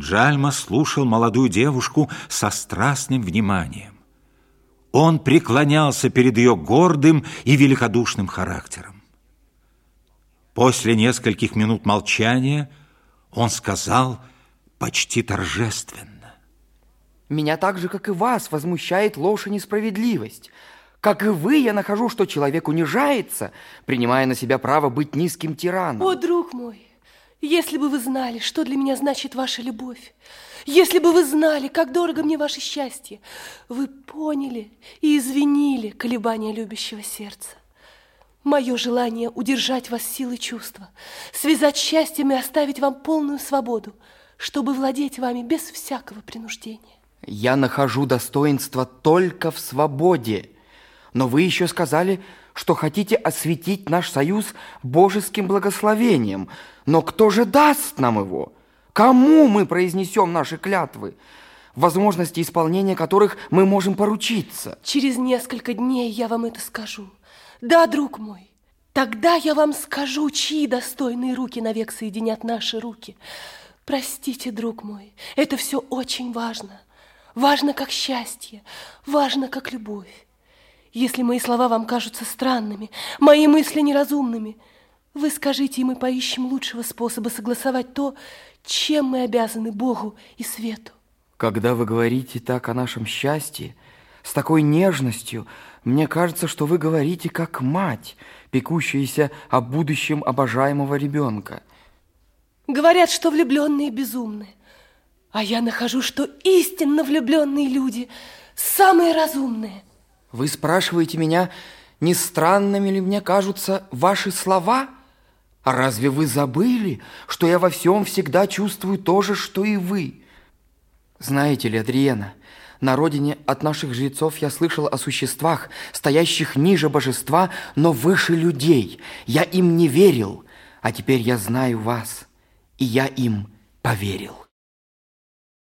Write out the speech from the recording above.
Джальма слушал молодую девушку со страстным вниманием. Он преклонялся перед ее гордым и великодушным характером. После нескольких минут молчания он сказал почти торжественно. «Меня так же, как и вас, возмущает ложь и несправедливость. Как и вы, я нахожу, что человек унижается, принимая на себя право быть низким тираном». О, друг мой, если бы вы знали, что для меня значит ваша любовь, если бы вы знали, как дорого мне ваше счастье, вы поняли и извинили колебания любящего сердца. Мое желание удержать вас силой чувства, связать счастьем и оставить вам полную свободу, чтобы владеть вами без всякого принуждения. Я нахожу достоинство только в свободе. Но вы еще сказали, что хотите осветить наш союз божеским благословением. Но кто же даст нам его? Кому мы произнесем наши клятвы? возможности исполнения которых мы можем поручиться. Через несколько дней я вам это скажу. Да, друг мой, тогда я вам скажу, чьи достойные руки навек соединят наши руки. Простите, друг мой, это все очень важно. Важно как счастье, важно как любовь. Если мои слова вам кажутся странными, мои мысли неразумными, вы скажите, и мы поищем лучшего способа согласовать то, чем мы обязаны Богу и свету. Когда вы говорите так о нашем счастье, с такой нежностью, мне кажется, что вы говорите как мать, пекущаяся о будущем обожаемого ребенка. Говорят, что влюбленные безумны, а я нахожу, что истинно влюбленные люди самые разумные – вы спрашиваете меня, не странными ли мне кажутся ваши слова? А разве вы забыли, что я во всем всегда чувствую то же, что и вы? Знаете ли, Адриена, на родине от наших жрецов я слышал о существах, стоящих ниже божества, но выше людей. Я им не верил, а теперь я знаю вас, и я им поверил.